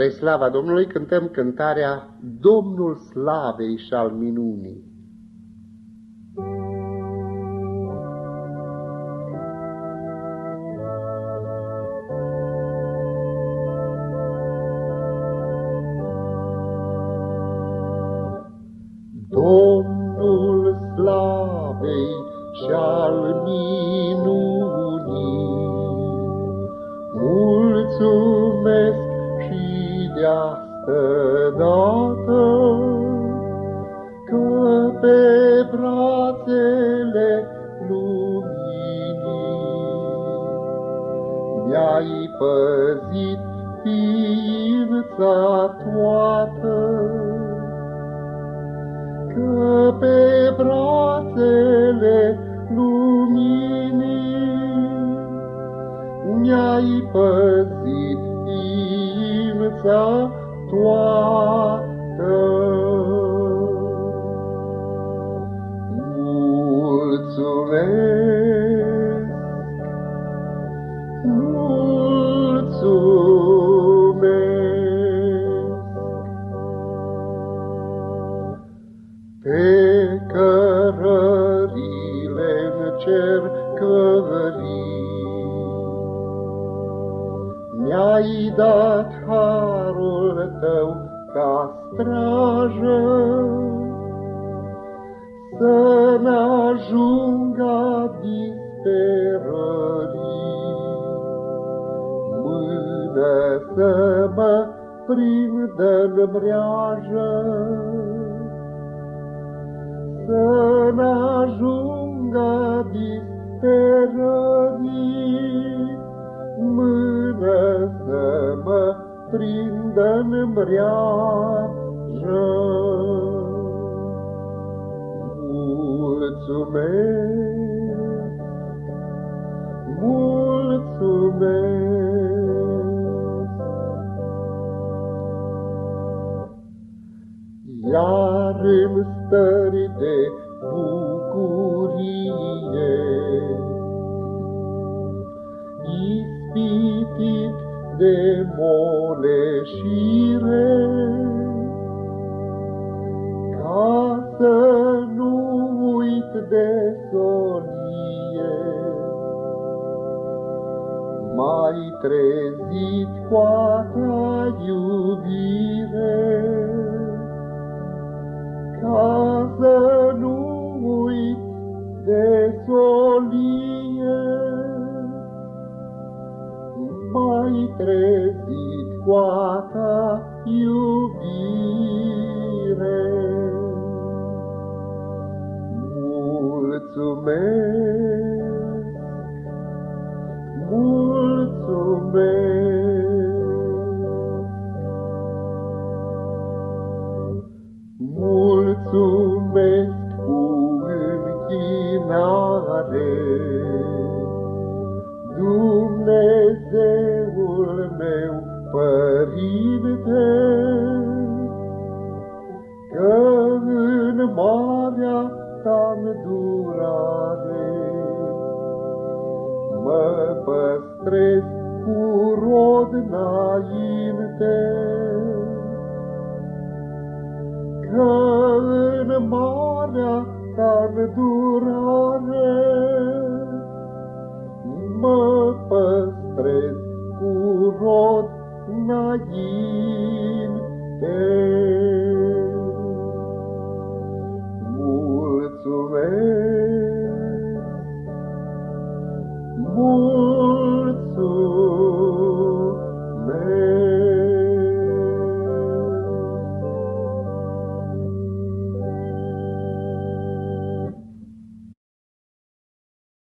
Spre slava Domnului cântăm cântarea Domnul slavei și al minunii. Mi-ai păzit ființa toată, că pe brațele luminii mi-ai păzit viața toată. Mulțumesc, în cer cării, mi-ai dat harul tău ca strajă, Să-mi ajungă disperării, Mână să mă prindă-n breajă, Să-mi ajungă disperării, mână să mă prindă în breajă. Mulțumesc, mulțumesc. Iar în stări de bucurie, ispitit de moleșire, ca să nu uit de solie. Mai trezit cu a solie mai trezit cu a ta iubire. Mulțumesc, mulțumesc, Dumnezeul meu, Părinte, că în marea ta durare mă păstrez cu rod înainte, că în marea ta durare mă înainte.